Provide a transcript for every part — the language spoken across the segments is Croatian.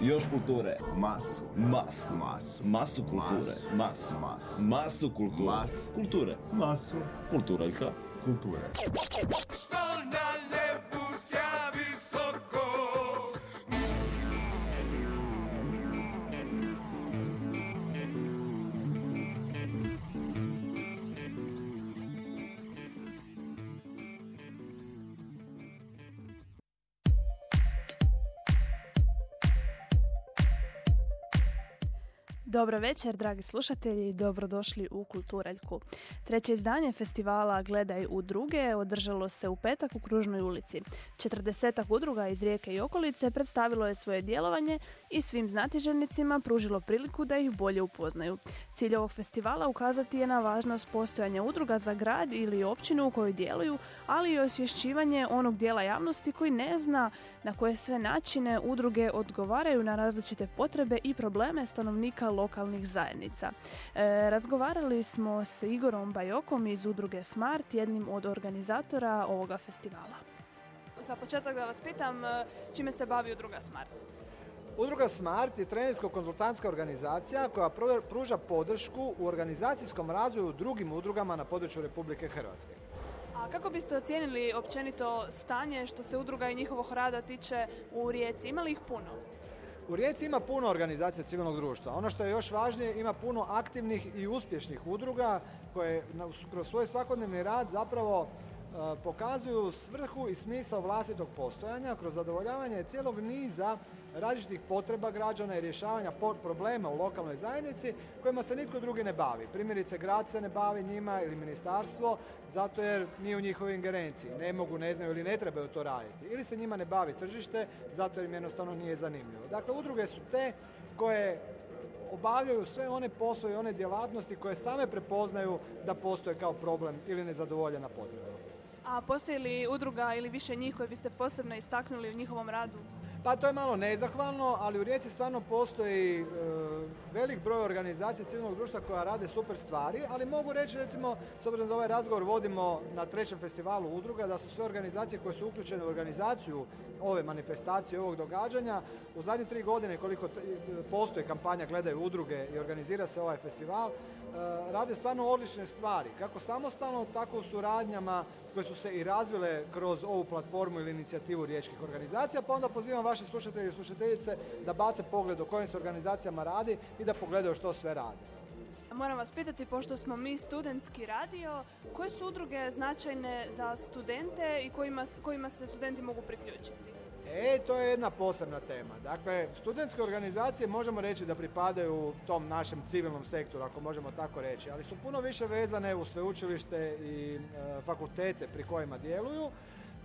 Još kulture. Masu. Masu. Masu. Masu kulture. Masu. Masu. Masu. Kulture. Masu. Kulture. Masu. Kulturaljka. Kulture. Što Dobro večer, dragi slušatelji, dobrodošli u Kulturaljku. Treće izdanje festivala Gledaj u druge održalo se u petak u Kružnoj ulici. 40 udruga iz Rijeke i okolice predstavilo je svoje djelovanje i svim znatiželjnicima pružilo priliku da ih bolje upoznaju. Cilj ovog festivala ukazati je na važnost postojanja udruga za grad ili općinu u kojoj djeluju, ali i osvješćivanje onog dijela javnosti koji ne zna na koje sve načine udruge odgovaraju na različite potrebe i probleme stanovnika lokalnih zajednica. E, razgovarali smo s Igorom Bajokom iz udruge Smart, jednim od organizatora ovoga festivala. Za početak da vas pitam, e, čime se bavi udruga Smart? Udruga Smart je trenersko-konzultantska organizacija koja pru- pruža podršku u organizacijskom razvoju drugim udrugama na području Republike Hrvatske. A kako biste ocijenili općenito stanje što se udruga i njihovog rada tiče u Rijeci? Ima li ih puno? U Rijeci ima puno organizacija civilnog društva. Ono što je još važnije, ima puno aktivnih i uspješnih udruga koje kroz svoj svakodnevni rad zapravo e, pokazuju svrhu i smisao vlastitog postojanja kroz zadovoljavanje cijelog niza različitih potreba građana i rješavanja problema u lokalnoj zajednici kojima se nitko drugi ne bavi. Primjerice, grad se ne bavi njima ili ministarstvo zato jer nije u njihovoj ingerenciji. Ne mogu, ne znaju ili ne trebaju to raditi. Ili se njima ne bavi tržište zato jer im jednostavno nije zanimljivo. Dakle, udruge su te koje obavljaju sve one poslove i one djelatnosti koje same prepoznaju da postoje kao problem ili nezadovoljena potreba. A postoji li udruga ili više njih koje biste posebno istaknuli u njihovom radu? Pa to je malo nezahvalno, ali u Rijeci stvarno postoji e, velik broj organizacija civilnog društva koja rade super stvari, ali mogu reći recimo, s obzirom da ovaj razgovor vodimo na trećem festivalu udruga, da su sve organizacije koje su uključene u organizaciju ove manifestacije, ovog događanja, u zadnje tri godine koliko t- postoji kampanja Gledaju udruge i organizira se ovaj festival, e, rade stvarno odlične stvari, kako samostalno, tako u suradnjama koje su se i razvile kroz ovu platformu ili inicijativu riječkih organizacija, pa onda pozivam vaše slušatelje i slušateljice da bace pogled o kojim se organizacijama radi i da pogledaju što sve rade. Moram vas pitati, pošto smo mi studentski radio, koje su udruge značajne za studente i kojima, kojima se studenti mogu priključiti? E, to je jedna posebna tema. Dakle, studentske organizacije možemo reći da pripadaju tom našem civilnom sektoru, ako možemo tako reći, ali su puno više vezane u sveučilište i e, fakultete pri kojima djeluju.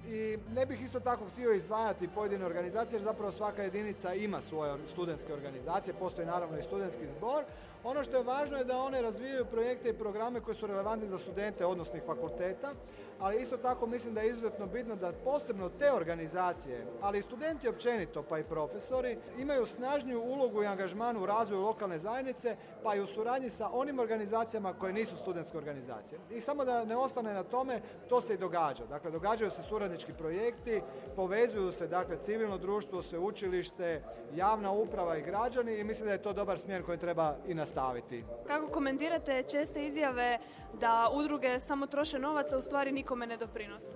I ne bih isto tako htio izdvajati pojedine organizacije jer zapravo svaka jedinica ima svoje studentske organizacije, postoji naravno i studentski zbor. Ono što je važno je da one razvijaju projekte i programe koji su relevantni za studente odnosnih fakulteta, ali isto tako mislim da je izuzetno bitno da posebno te organizacije, ali i studenti općenito pa i profesori, imaju snažniju ulogu i angažman u razvoju lokalne zajednice, pa i u suradnji sa onim organizacijama koje nisu studentske organizacije. I samo da ne ostane na tome, to se i događa. Dakle, događaju se suradnički projekti, povezuju se dakle civilno društvo, sveučilište, javna uprava i građani i mislim da je to dobar smjer koji treba i nastaviti. Kako komentirate česte izjave da udruge samo troše novac, a u stvari nikome ne doprinose?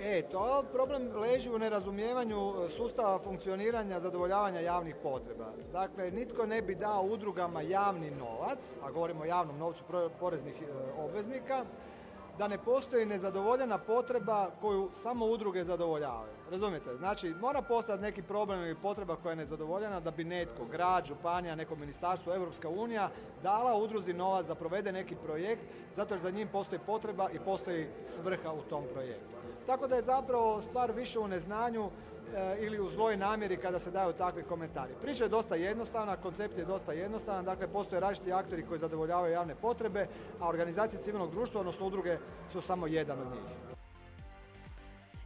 E, to problem leži u nerazumijevanju e, sustava funkcioniranja zadovoljavanja javnih potreba. Dakle, nitko ne bi dao udrugama javni novac, a govorimo o javnom novcu poreznih e, obveznika, da ne postoji nezadovoljena potreba koju samo udruge zadovoljavaju. Razumijete? Znači, mora postati neki problem ili potreba koja je nezadovoljena da bi netko, grad, županija, neko ministarstvo, Europska unija, dala udruzi novac da provede neki projekt, zato jer za njim postoji potreba i postoji svrha u tom projektu. Tako da je zapravo stvar više u neznanju e, ili u zloj namjeri kada se daju takvi komentari. Priča je dosta jednostavna, koncept je dosta jednostavan, dakle postoje različiti aktori koji zadovoljavaju javne potrebe, a organizacije civilnog društva, odnosno udruge, su samo jedan od njih.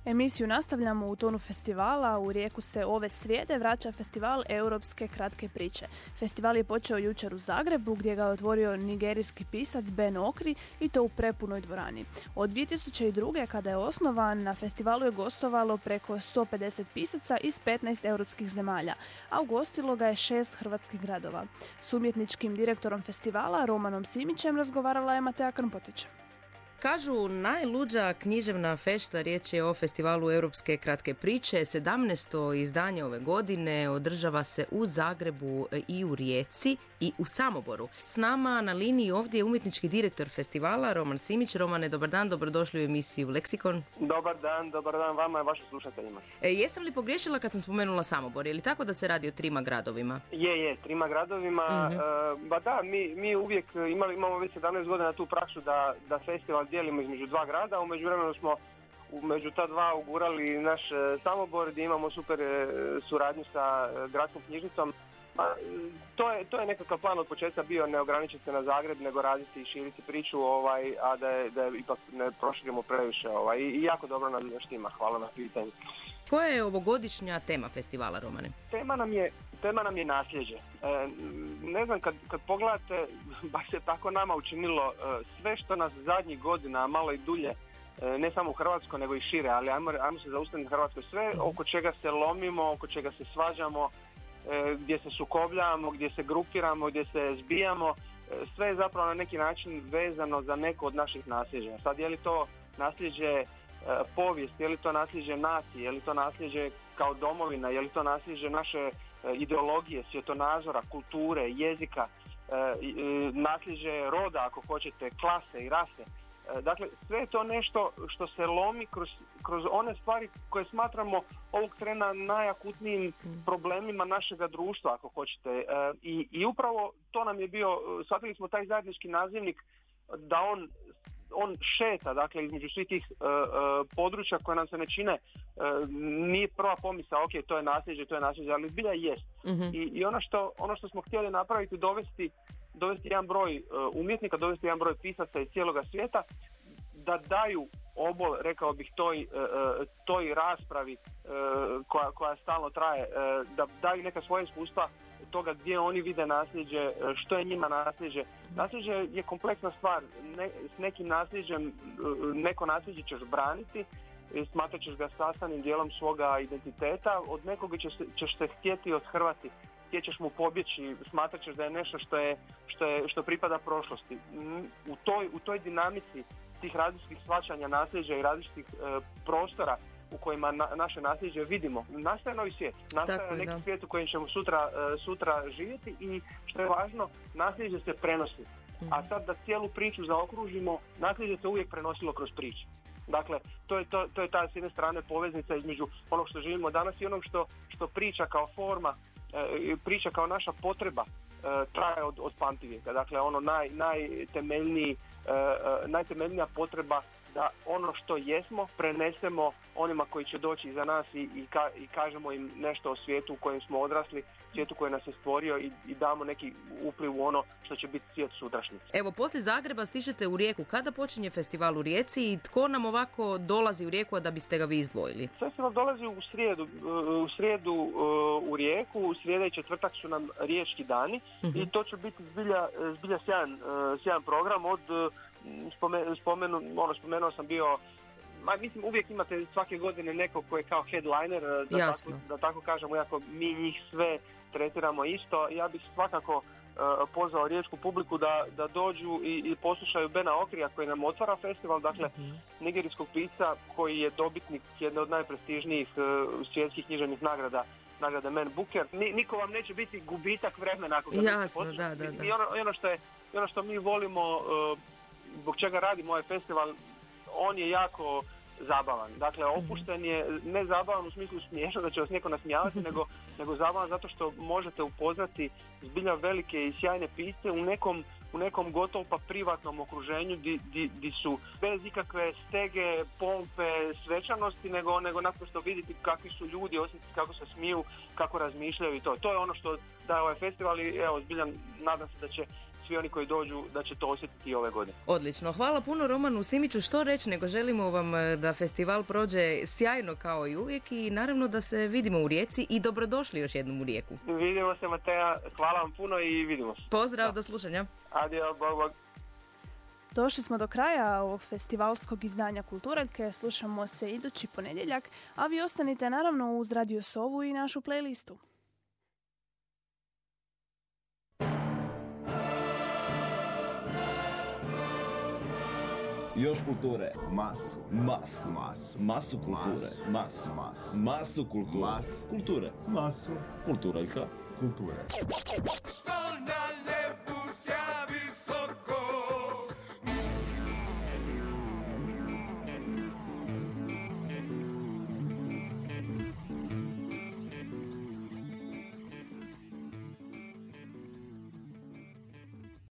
Emisiju nastavljamo u tonu festivala. U Rijeku se ove srijede vraća festival Europske kratke priče. Festival je počeo jučer u Zagrebu gdje ga je otvorio nigerijski pisac Ben Okri i to u prepunoj dvorani. Od 2002. kada je osnovan na festivalu je gostovalo preko 150 pisaca iz 15 europskih zemalja, a ugostilo ga je šest hrvatskih gradova. S umjetničkim direktorom festivala Romanom Simićem razgovarala je Matea Krmpotić. Kažu najluđa književna fešta, riječ je o festivalu Europske kratke priče. 17. izdanje ove godine održava se u Zagrebu i u Rijeci i u Samoboru. S nama na liniji ovdje je umjetnički direktor festivala Roman Simić. Romane, dobar dan, dobrodošli u emisiju Leksikon. Dobar dan, dobar dan vama i vašim slušateljima. E, jesam li pogriješila kad sam spomenula Samobor? Je li tako da se radi o trima gradovima? Je, je, trima gradovima. Mhm. e, ba da, mi, mi uvijek imali, imamo već 17 godina tu praksu da, da festival dijelimo između dva grada. U međuvremenu smo u- među ta dva ugurali naš e, Samobor gdje imamo super e, suradnju sa e, gradskom knjižnicom. Pa, to, je, to je nekakav plan od početka bio ne ograničiti se na Zagreb, nego raditi i širiti priču, ovaj, a da je, da je ipak ne proširimo previše. Ovaj, I jako dobro nam štima, hvala na pitanju. Koja je ovogodišnja tema festivala, Romane? Tema nam je, tema nam je nasljeđe. E, ne znam, kad, kad pogledate, baš se tako nama učinilo e, sve što nas zadnjih godina, malo i dulje, e, ne samo u Hrvatskoj nego i šire, ali ajmo, ajmo se zaustaviti na Hrvatskoj, sve oko čega se lomimo, oko čega se svađamo, gdje se sukobljavamo, gdje se grupiramo, gdje se zbijamo, e, sve je zapravo na neki način vezano za neko od naših nasljeđa. Sad je li to nasljeđe e, povijest, je li to nasljeđe nacije, je li to nasljeđe kao domovina, je li to nasljeđe naše e, ideologije, svjetonazora, kulture, jezika, e, e, nasljeđe roda ako hoćete, klase i rase. E, Dakle, sve je to nešto što se lomi kroz, kroz one stvari koje smatramo ovog trena najakutnijim problemima našega društva, ako hoćete. E, I, I upravo to nam je bio, shvatili smo taj zajednički nazivnik da on on šeta, dakle, između svih tih e, područja koje nam se ne čine, e, nije prva pomisla, ok, to je nasljeđe, to je nasljeđe, ali zbilja jest. Mhm. I, i ono, što, ono što smo htjeli napraviti, dovesti, dovesti jedan broj e, umjetnika, dovesti jedan broj pisaca iz cijeloga svijeta, da daju obol, rekao bih, toj, e, e, toj raspravi koja, koja stalno traje, da daju neka svoja iskustva toga gdje oni vide nasljeđe, što je njima nasljeđe. Nasljeđe je kompleksna stvar. Ne, s nekim nasljeđem, neko nasljeđe ćeš braniti, smatrat ćeš ga sastavnim dijelom svoga identiteta, od nekoga ćeš, ćeš se htjeti othrvati, htjećeš mu pobjeći, smatrat ćeš da je nešto što, je, što, je, što pripada prošlosti. Mm, U toj, u toj dinamici tih različitih shvaćanja nasljeđa i različitih e, prostora u kojima na- naše nasljeđe vidimo, nastaje novi svijet. Nastaje Tako neki da. svijet u kojem ćemo sutra, e, sutra živjeti i što je važno, nasljeđe se prenosi. A sad da cijelu priču zaokružimo, nasljeđe se uvijek prenosilo kroz priču. Dakle, to je, to, to je ta s jedne strane poveznica između onog što živimo danas i onog što, što priča kao forma, priča kao naša potreba e, traje od, od pamtivijeka. Dakle, ono naj, najtemeljniji, e, e, najtemeljnija potreba da ono što jesmo prenesemo onima koji će doći iza nas i, i, ka- i kažemo im nešto o svijetu u kojem smo odrasli, svijetu koji nas je stvorio i, i damo neki upliv u ono što će biti svijet sutrašnjice. Evo, poslije Zagreba stižete u Rijeku. Kada počinje festival u Rijeci i tko nam ovako dolazi u Rijeku, a da biste ga vi izdvojili? Festival dolazi u srijedu, u srijedu u Rijeku, u srijeda i četvrtak su nam riječki dani Mhm. i to će biti zbilja, zbilja sjajan, sjajan program od spome- spomenu, ono, spomenuo sam bio Ma, mislim, uvijek imate svake godine nekog koji je kao headliner, uh, da, Jasno. tako, da tako kažemo, iako mi njih sve tretiramo isto. Ja bih svakako uh, pozvao riječku publiku da, da dođu i, i poslušaju Bena Okrija koji nam otvara festival. Dakle, nigerijskog pisca koji je dobitnik jedne od najprestižnijih uh, svjetskih književnih nagrada nagrade Man Booker. Ni, niko vam neće biti gubitak vremena ako ga Jasno, da, da, da. I ono, ono što je ono što mi volimo uh, zbog čega radimo ovaj festival on je jako zabavan. Dakle, opušten je, ne zabavan u smislu smiješno da će vas neko nasmijavati, nego, nego zabavan zato što možete upoznati zbilja velike i sjajne pisce u nekom u nekom gotovo pa privatnom okruženju di, di, di su bez ikakve stege, pompe, svečanosti, nego, nego naprosto vidjeti kakvi su ljudi, osjetiti kako se smiju, kako razmišljaju i to. To je ono što daje ovaj festival i evo, zbilja nadam se da će svi oni koji dođu da će to osjetiti i ove godine. Odlično. Hvala puno Romanu Simiću. Što reći nego želimo vam e, da festival prođe sjajno kao i uvijek i naravno da se vidimo u Rijeci i dobrodošli još jednom u Rijeku. Vidimo se Mateja, hvala vam puno i vidimo se. Pozdrav, do slušanja. Adio, bog, bog. Došli smo do kraja ovog festivalskog izdanja Kulturaljke, slušamo se idući ponedjeljak, a vi ostanite naravno uz Radio Sovu i našu playlistu. Još kulture. Masu. Masu. Masu. Masu kulture. Masu. Masu. Masu kulture. Masu. Kulture. Masu. Kulturaljka. Kulture. Što